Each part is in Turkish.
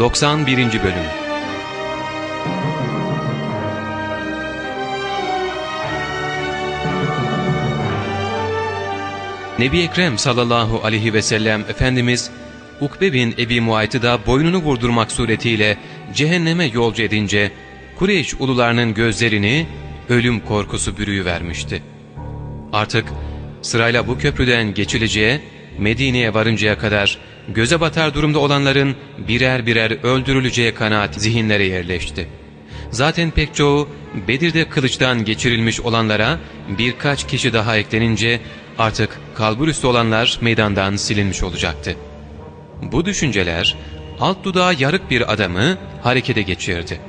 91. Bölüm Nebi Ekrem sallallahu aleyhi ve sellem Efendimiz Ukbe bin Ebi Muayt'ı da boynunu vurdurmak suretiyle cehenneme yolcu edince Kureyş ulularının gözlerini ölüm korkusu vermişti. Artık sırayla bu köprüden geçileceği Medine'ye varıncaya kadar göze batar durumda olanların birer birer öldürüleceği kanaat zihinlere yerleşti. Zaten pek çoğu Bedir'de kılıçtan geçirilmiş olanlara birkaç kişi daha eklenince artık kalburüstü olanlar meydandan silinmiş olacaktı. Bu düşünceler alt dudağı yarık bir adamı harekete geçirdi.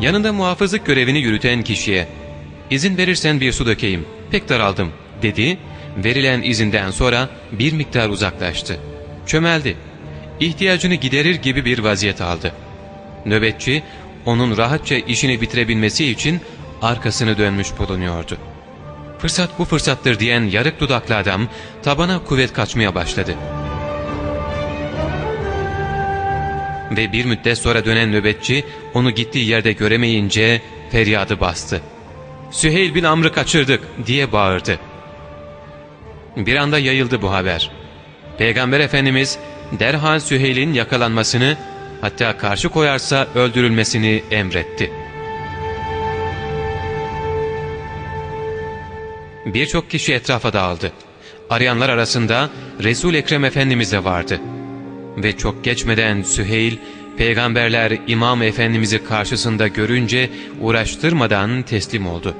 Yanında muhafızlık görevini yürüten kişiye ''İzin verirsen bir su dökeyim, pek daraldım.'' dedi. Verilen izinden sonra bir miktar uzaklaştı. Çömeldi. İhtiyacını giderir gibi bir vaziyet aldı. Nöbetçi onun rahatça işini bitirebilmesi için arkasını dönmüş bulunuyordu. Fırsat bu fırsattır diyen yarık dudaklı adam tabana kuvvet kaçmaya başladı. Ve bir müddet sonra dönen nöbetçi onu gittiği yerde göremeyince feryadı bastı. ''Süheyl bin Amr'ı kaçırdık!'' diye bağırdı. Bir anda yayıldı bu haber. Peygamber Efendimiz derhal Süheyl'in yakalanmasını hatta karşı koyarsa öldürülmesini emretti. Birçok kişi etrafa dağıldı. Arayanlar arasında Resul Ekrem Efendimiz de vardı. Ve çok geçmeden Süheyl, peygamberler İmam Efendimiz'i karşısında görünce uğraştırmadan teslim oldu.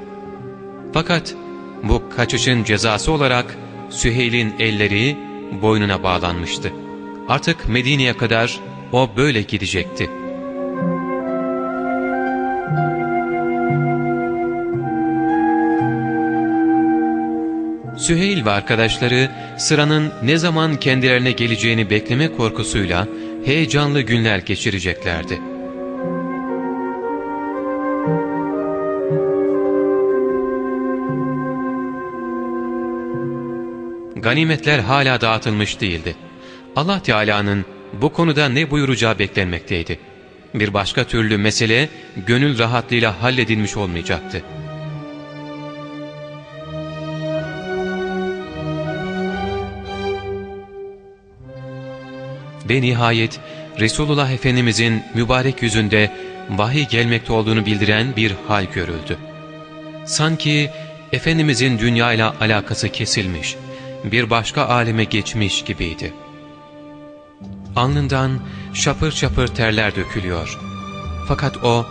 Fakat bu kaçışın cezası olarak Süheyl'in elleri boynuna bağlanmıştı. Artık Medine'ye kadar o böyle gidecekti. Süheyl ve arkadaşları sıranın ne zaman kendilerine geleceğini bekleme korkusuyla heyecanlı günler geçireceklerdi. Ganimetler hala dağıtılmış değildi. Allah Teala'nın bu konuda ne buyuracağı beklenmekteydi. Bir başka türlü mesele gönül rahatlığıyla halledilmiş olmayacaktı. Ve nihayet Resulullah Efendimizin mübarek yüzünde vahiy gelmekte olduğunu bildiren bir hal görüldü. Sanki Efendimizin dünyayla alakası kesilmiş, bir başka aleme geçmiş gibiydi. Alnından şapır şapır terler dökülüyor. Fakat o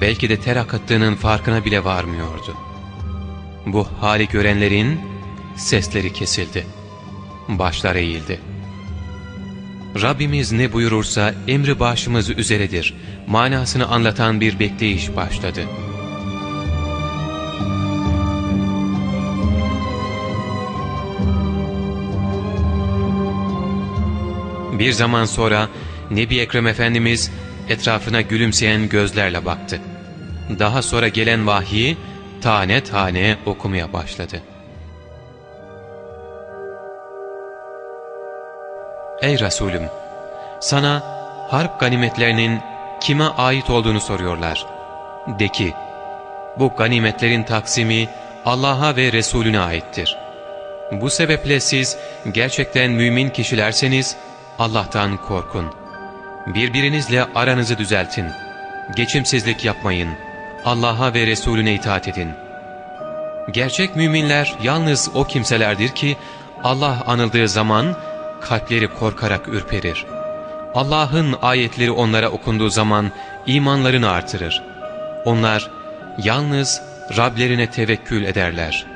belki de ter akıttığının farkına bile varmıyordu. Bu hali görenlerin sesleri kesildi. Başlar eğildi. Rabbimiz ne buyurursa emri başımız üzeredir manasını anlatan bir bekleyiş başladı. Bir zaman sonra Nebi Ekrem Efendimiz etrafına gülümseyen gözlerle baktı. Daha sonra gelen vahyi tane tane okumaya başladı. Ey Resulüm! Sana harp ganimetlerinin kime ait olduğunu soruyorlar. De ki, bu ganimetlerin taksimi Allah'a ve Resulüne aittir. Bu sebeple siz gerçekten mümin kişilerseniz Allah'tan korkun. Birbirinizle aranızı düzeltin. Geçimsizlik yapmayın. Allah'a ve Resulüne itaat edin. Gerçek müminler yalnız o kimselerdir ki Allah anıldığı zaman kalpleri korkarak ürperir. Allah'ın ayetleri onlara okunduğu zaman imanlarını artırır. Onlar yalnız Rablerine tevekkül ederler.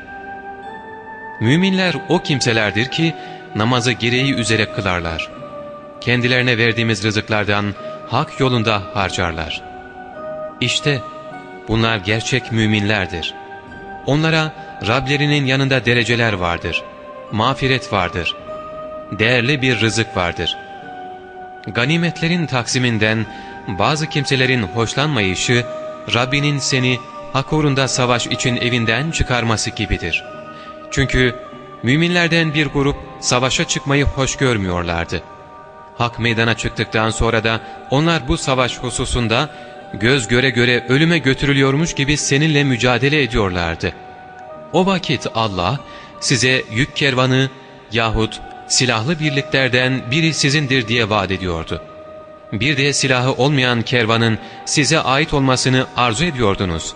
Müminler o kimselerdir ki namazı gereği üzere kılarlar. Kendilerine verdiğimiz rızıklardan hak yolunda harcarlar. İşte bunlar gerçek müminlerdir. Onlara Rablerinin yanında dereceler vardır, mağfiret vardır, değerli bir rızık vardır. Ganimetlerin taksiminden bazı kimselerin hoşlanmayışı, Rabbinin seni hak uğrunda savaş için evinden çıkarması gibidir. Çünkü müminlerden bir grup savaşa çıkmayı hoş görmüyorlardı. Hak meydana çıktıktan sonra da onlar bu savaş hususunda göz göre göre ölüme götürülüyormuş gibi seninle mücadele ediyorlardı. O vakit Allah size yük kervanı yahut silahlı birliklerden biri sizindir diye vaat ediyordu. Bir de silahı olmayan kervanın size ait olmasını arzu ediyordunuz.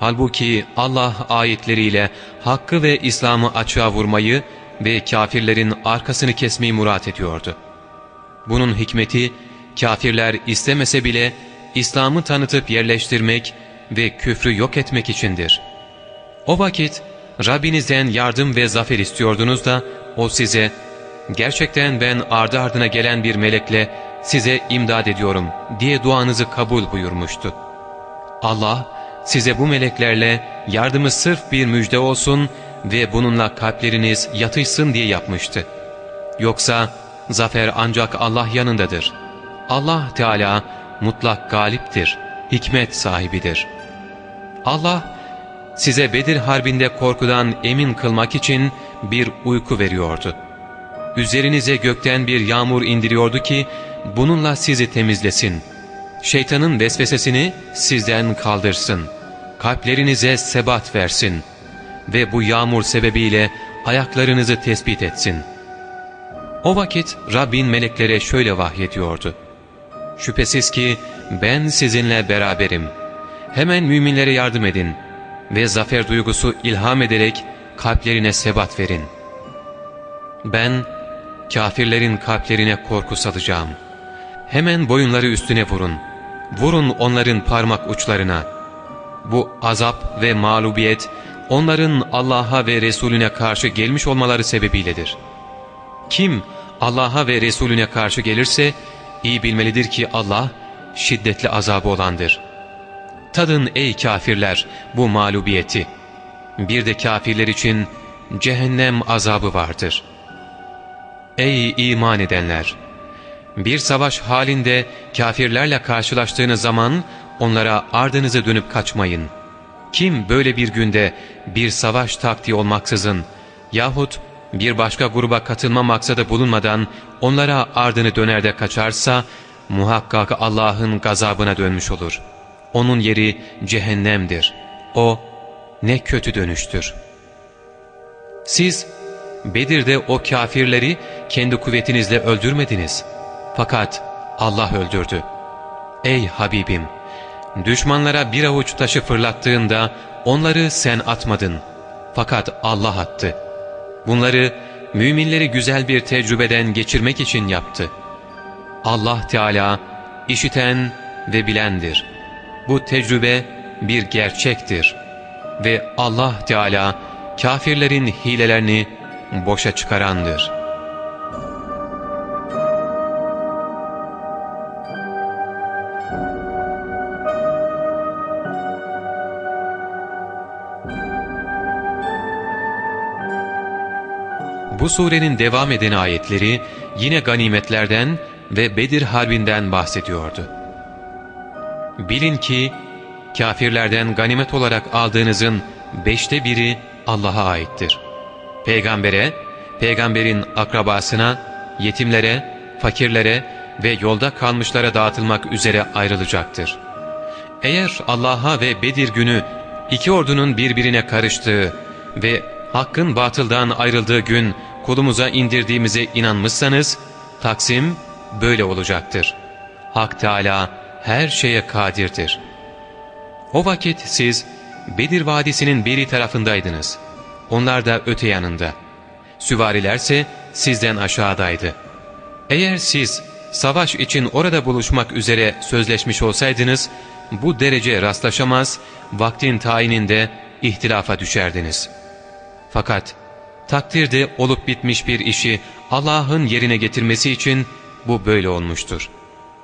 Halbuki Allah ayetleriyle hakkı ve İslam'ı açığa vurmayı ve kafirlerin arkasını kesmeyi murat ediyordu. Bunun hikmeti kafirler istemese bile İslam'ı tanıtıp yerleştirmek ve küfrü yok etmek içindir. O vakit Rabbinizden yardım ve zafer istiyordunuz da o size gerçekten ben ardı ardına gelen bir melekle size imdad ediyorum diye duanızı kabul buyurmuştu. Allah size bu meleklerle yardımı sırf bir müjde olsun ve bununla kalpleriniz yatışsın diye yapmıştı. Yoksa zafer ancak Allah yanındadır. Allah Teala mutlak galiptir, hikmet sahibidir. Allah size Bedir Harbi'nde korkudan emin kılmak için bir uyku veriyordu. Üzerinize gökten bir yağmur indiriyordu ki bununla sizi temizlesin. Şeytanın vesvesesini sizden kaldırsın. Kalplerinize sebat versin. Ve bu yağmur sebebiyle ayaklarınızı tespit etsin. O vakit Rabbin meleklere şöyle vahyediyordu. Şüphesiz ki ben sizinle beraberim. Hemen müminlere yardım edin ve zafer duygusu ilham ederek kalplerine sebat verin. Ben kafirlerin kalplerine korku salacağım. Hemen boyunları üstüne vurun. Vurun onların parmak uçlarına. Bu azap ve mağlubiyet onların Allah'a ve Resulüne karşı gelmiş olmaları sebebiyledir. Kim Allah'a ve Resulüne karşı gelirse iyi bilmelidir ki Allah şiddetli azabı olandır. Tadın ey kafirler bu mağlubiyeti. Bir de kafirler için cehennem azabı vardır. Ey iman edenler! Bir savaş halinde kafirlerle karşılaştığınız zaman onlara ardınızı dönüp kaçmayın. Kim böyle bir günde bir savaş taktiği olmaksızın yahut bir başka gruba katılma maksadı bulunmadan onlara ardını döner de kaçarsa muhakkak Allah'ın gazabına dönmüş olur. Onun yeri cehennemdir. O ne kötü dönüştür. Siz Bedir'de o kafirleri kendi kuvvetinizle öldürmediniz. Fakat Allah öldürdü. Ey Habibim! Düşmanlara bir avuç taşı fırlattığında onları sen atmadın. Fakat Allah attı. Bunları müminleri güzel bir tecrübeden geçirmek için yaptı. Allah Teala işiten ve bilendir. Bu tecrübe bir gerçektir. Ve Allah Teala kafirlerin hilelerini boşa çıkarandır. Surenin devam eden ayetleri yine ganimetlerden ve Bedir Harbi'nden bahsediyordu. Bilin ki kafirlerden ganimet olarak aldığınızın beşte biri Allah'a aittir. Peygambere, peygamberin akrabasına, yetimlere, fakirlere ve yolda kalmışlara dağıtılmak üzere ayrılacaktır. Eğer Allah'a ve Bedir günü iki ordunun birbirine karıştığı ve hakkın batıldan ayrıldığı gün kolumuza indirdiğimize inanmışsanız, Taksim böyle olacaktır. Hak Teala her şeye kadirdir. O vakit siz Bedir Vadisi'nin biri tarafındaydınız. Onlar da öte yanında. Süvarilerse sizden aşağıdaydı. Eğer siz savaş için orada buluşmak üzere sözleşmiş olsaydınız, bu derece rastlaşamaz, vaktin tayininde ihtilafa düşerdiniz. Fakat takdirde olup bitmiş bir işi Allah'ın yerine getirmesi için bu böyle olmuştur.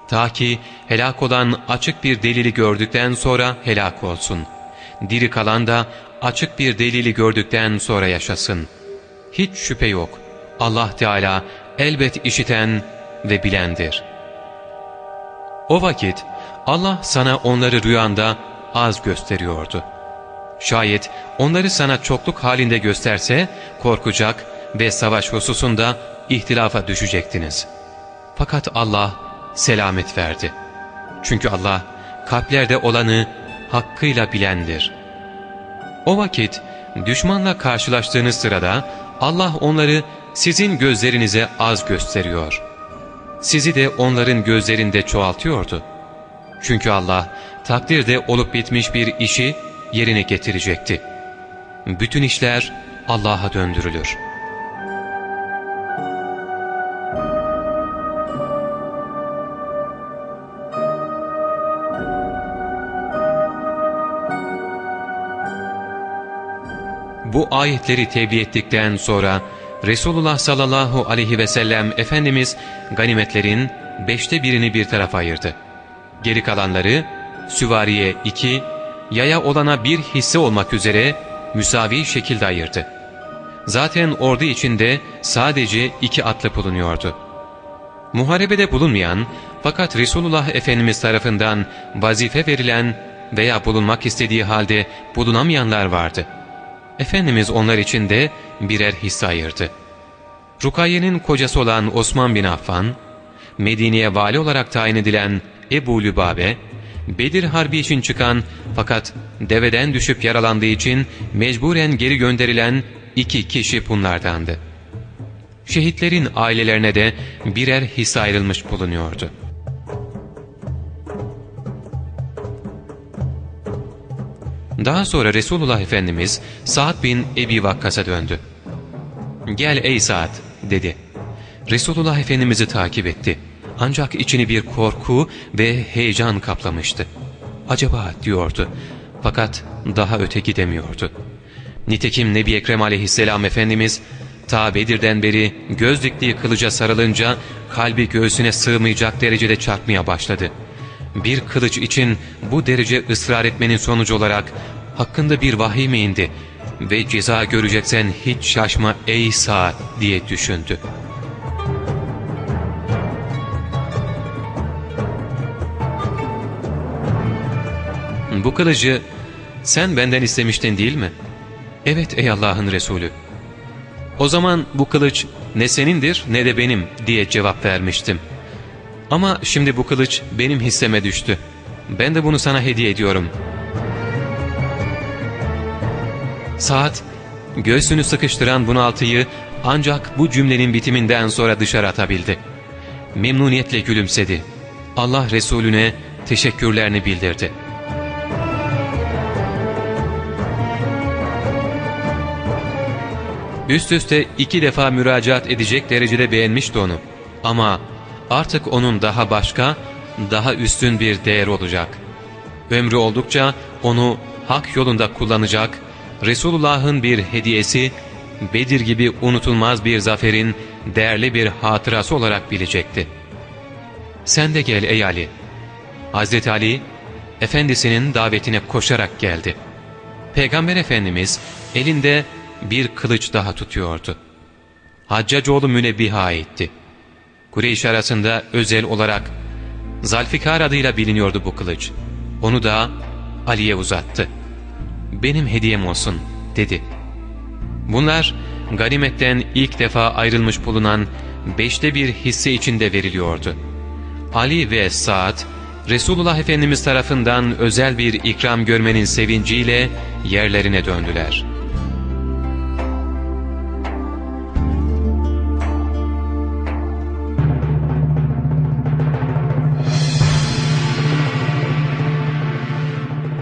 Ta ki helak olan açık bir delili gördükten sonra helak olsun. Diri kalan da açık bir delili gördükten sonra yaşasın. Hiç şüphe yok. Allah Teala elbet işiten ve bilendir. O vakit Allah sana onları rüyanda az gösteriyordu. Şayet onları sana çokluk halinde gösterse korkacak ve savaş hususunda ihtilafa düşecektiniz. Fakat Allah selamet verdi. Çünkü Allah kalplerde olanı hakkıyla bilendir. O vakit düşmanla karşılaştığınız sırada Allah onları sizin gözlerinize az gösteriyor. Sizi de onların gözlerinde çoğaltıyordu. Çünkü Allah takdirde olup bitmiş bir işi yerine getirecekti. Bütün işler Allah'a döndürülür. Bu ayetleri tebliğ ettikten sonra Resulullah sallallahu aleyhi ve sellem Efendimiz ganimetlerin beşte birini bir tarafa ayırdı. Geri kalanları süvariye iki, yaya olana bir hisse olmak üzere müsavi şekilde ayırdı. Zaten ordu içinde sadece iki atlı bulunuyordu. Muharebede bulunmayan fakat Resulullah Efendimiz tarafından vazife verilen veya bulunmak istediği halde bulunamayanlar vardı. Efendimiz onlar için de birer hisse ayırdı. Rukaye'nin kocası olan Osman bin Affan, Medine'ye vali olarak tayin edilen Ebu Lübabe, Bedir Harbi için çıkan fakat deveden düşüp yaralandığı için mecburen geri gönderilen iki kişi bunlardandı. Şehitlerin ailelerine de birer hisse ayrılmış bulunuyordu. Daha sonra Resulullah Efendimiz Sa'd bin Ebi Vakkas'a döndü. ''Gel ey Sa'd'' dedi. Resulullah Efendimiz'i takip etti. Ancak içini bir korku ve heyecan kaplamıştı. Acaba diyordu. Fakat daha öte gidemiyordu. Nitekim Nebi Ekrem aleyhisselam Efendimiz ta Bedir'den beri göz diktiği kılıca sarılınca kalbi göğsüne sığmayacak derecede çarpmaya başladı. Bir kılıç için bu derece ısrar etmenin sonucu olarak hakkında bir vahiy mi indi ve ceza göreceksen hiç şaşma ey Sa'd diye düşündü.'' Bu kılıcı sen benden istemiştin değil mi? Evet ey Allah'ın Resulü. O zaman bu kılıç ne senindir ne de benim diye cevap vermiştim. Ama şimdi bu kılıç benim hisseme düştü. Ben de bunu sana hediye ediyorum. Saat göğsünü sıkıştıran bunaltıyı ancak bu cümlenin bitiminden sonra dışarı atabildi. Memnuniyetle gülümsedi. Allah Resulüne teşekkürlerini bildirdi.'' Üst üste iki defa müracaat edecek derecede beğenmişti onu. Ama artık onun daha başka, daha üstün bir değer olacak. Ömrü oldukça onu hak yolunda kullanacak, Resulullah'ın bir hediyesi, Bedir gibi unutulmaz bir zaferin değerli bir hatırası olarak bilecekti. ''Sen de gel ey Ali.'' Hazreti Ali, efendisinin davetine koşarak geldi. Peygamber Efendimiz elinde bir kılıç daha tutuyordu. Haccacoğlu Münebbiha aitti. Kureyş arasında özel olarak Zalfikar adıyla biliniyordu bu kılıç. Onu da Ali'ye uzattı. ''Benim hediyem olsun.'' dedi. Bunlar ganimetten ilk defa ayrılmış bulunan beşte bir hisse içinde veriliyordu. Ali ve Sa'd, Resulullah Efendimiz tarafından özel bir ikram görmenin sevinciyle yerlerine döndüler.''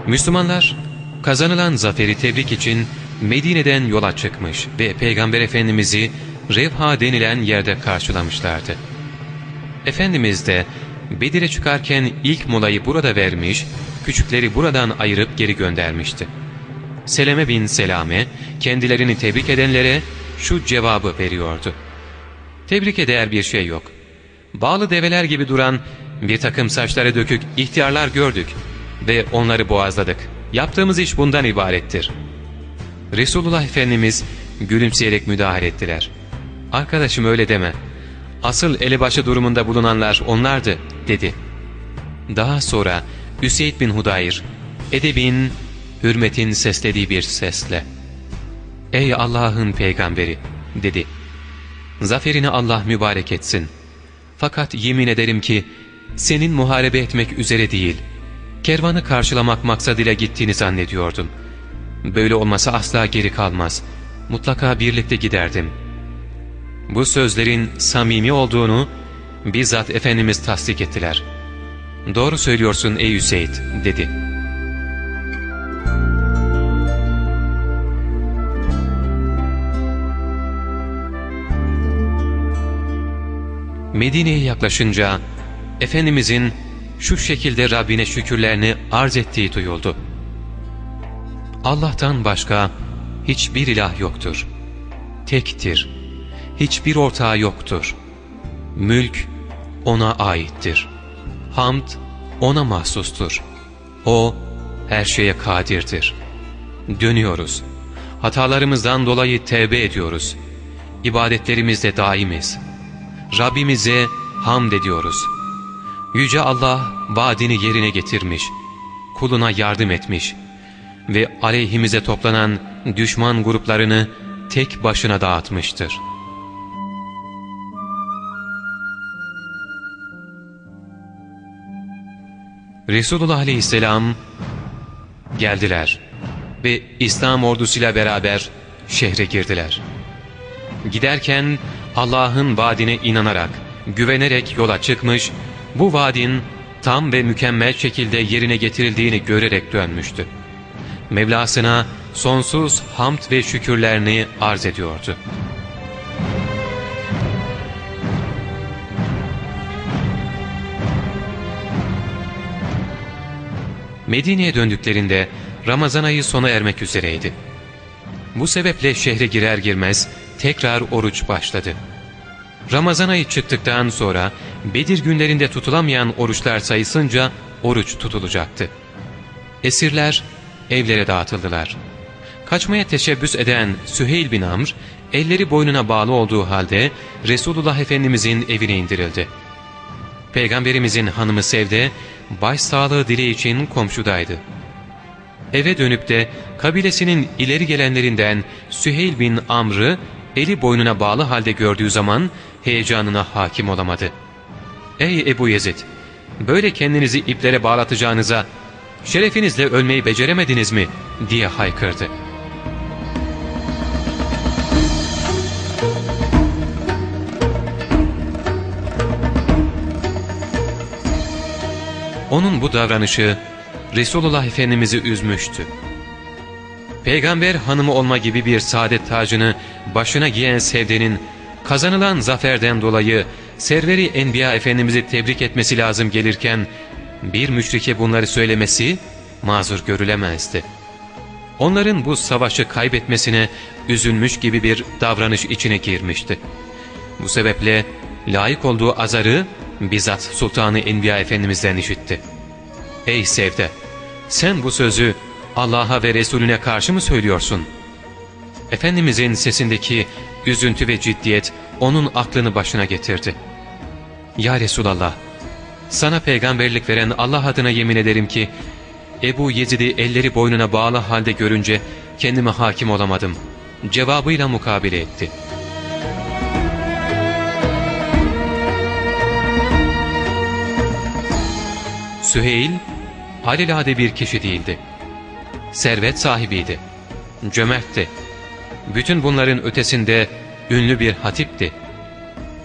Müslümanlar kazanılan zaferi tebrik için Medine'den yola çıkmış ve Peygamber Efendimiz'i Revha denilen yerde karşılamışlardı. Efendimiz de Bedir'e çıkarken ilk molayı burada vermiş, küçükleri buradan ayırıp geri göndermişti. Seleme bin Selame kendilerini tebrik edenlere şu cevabı veriyordu. Tebrike değer bir şey yok. Bağlı develer gibi duran bir takım saçları dökük ihtiyarlar gördük ve onları boğazladık. Yaptığımız iş bundan ibarettir. Resulullah Efendimiz gülümseyerek müdahale ettiler. Arkadaşım öyle deme. Asıl elebaşı durumunda bulunanlar onlardı dedi. Daha sonra Üseyd bin Hudayr, edebin, hürmetin seslediği bir sesle. Ey Allah'ın peygamberi dedi. Zaferini Allah mübarek etsin. Fakat yemin ederim ki senin muharebe etmek üzere değil, kervanı karşılamak maksadıyla gittiğini zannediyordum. Böyle olmasa asla geri kalmaz. Mutlaka birlikte giderdim. Bu sözlerin samimi olduğunu bizzat Efendimiz tasdik ettiler. Doğru söylüyorsun ey Hüseyin dedi. Medine'ye yaklaşınca Efendimizin şu şekilde Rabbine şükürlerini arz ettiği duyuldu. Allah'tan başka hiçbir ilah yoktur. Tektir. Hiçbir ortağı yoktur. Mülk O'na aittir. Hamd O'na mahsustur. O her şeye kadirdir. Dönüyoruz. Hatalarımızdan dolayı tevbe ediyoruz. İbadetlerimizde daimiz. Rabbimize hamd ediyoruz. Yüce Allah vaadini yerine getirmiş, kuluna yardım etmiş ve aleyhimize toplanan düşman gruplarını tek başına dağıtmıştır. Resulullah aleyhisselam geldiler ve İslam ordusuyla beraber şehre girdiler. Giderken Allah'ın vaadine inanarak, güvenerek yola çıkmış, bu vaadin tam ve mükemmel şekilde yerine getirildiğini görerek dönmüştü. Mevlasına sonsuz hamd ve şükürlerini arz ediyordu. Medine'ye döndüklerinde Ramazan ayı sona ermek üzereydi. Bu sebeple şehre girer girmez tekrar oruç başladı. Ramazan ayı çıktıktan sonra Bedir günlerinde tutulamayan oruçlar sayısınca oruç tutulacaktı. Esirler evlere dağıtıldılar. Kaçmaya teşebbüs eden Süheyl bin Amr, elleri boynuna bağlı olduğu halde Resulullah Efendimizin evine indirildi. Peygamberimizin hanımı Sevde, başsağlığı dile için komşudaydı. Eve dönüp de kabilesinin ileri gelenlerinden Süheyl bin Amr'ı eli boynuna bağlı halde gördüğü zaman heyecanına hakim olamadı. ''Ey Ebu Yezid, böyle kendinizi iplere bağlatacağınıza şerefinizle ölmeyi beceremediniz mi?'' diye haykırdı. Onun bu davranışı Resulullah Efendimiz'i üzmüştü. Peygamber hanımı olma gibi bir saadet tacını başına giyen Sevde'nin kazanılan zaferden dolayı Serveri Enbiya Efendimiz'i tebrik etmesi lazım gelirken bir müşrike bunları söylemesi mazur görülemezdi. Onların bu savaşı kaybetmesine üzülmüş gibi bir davranış içine girmişti. Bu sebeple layık olduğu azarı bizzat Sultanı Enbiya Efendimiz'den işitti. ''Ey Sevde, sen bu sözü Allah'a ve Resulüne karşı mı söylüyorsun?'' Efendimizin sesindeki üzüntü ve ciddiyet onun aklını başına getirdi. ''Ya Resulallah, sana peygamberlik veren Allah adına yemin ederim ki, Ebu Yezid'i elleri boynuna bağlı halde görünce kendime hakim olamadım.'' cevabıyla mukabele etti. Süheyl, halilade bir kişi değildi. Servet sahibiydi. Cömertti. Bütün bunların ötesinde ünlü bir hatipti.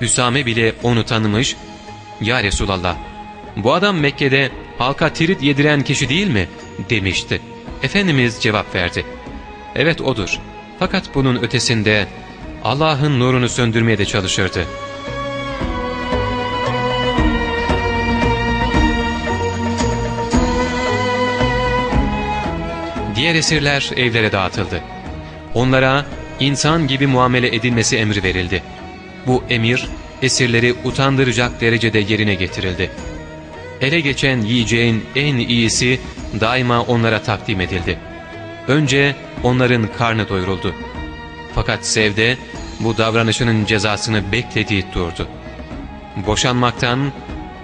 Hüsame bile onu tanımış, ''Ya Resulallah, bu adam Mekke'de halka tirit yediren kişi değil mi?'' demişti. Efendimiz cevap verdi. ''Evet odur. Fakat bunun ötesinde Allah'ın nurunu söndürmeye de çalışırdı.'' Diğer esirler evlere dağıtıldı. Onlara insan gibi muamele edilmesi emri verildi. Bu emir esirleri utandıracak derecede yerine getirildi. Ele geçen yiyeceğin en iyisi daima onlara takdim edildi. Önce onların karnı doyuruldu. Fakat Sevde bu davranışının cezasını beklediği durdu. Boşanmaktan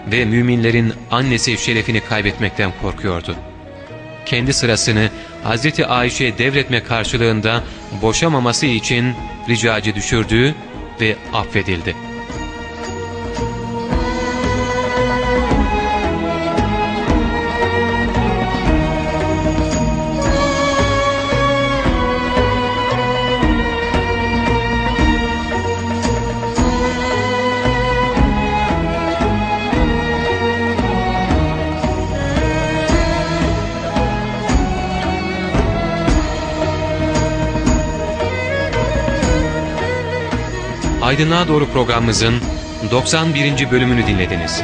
ve müminlerin annesi şerefini kaybetmekten korkuyordu. Kendi sırasını Hazreti Ayşe'ye devretme karşılığında boşamaması için ricacı düşürdü ve affedildi. Aydınlığa Doğru programımızın 91. bölümünü dinlediniz.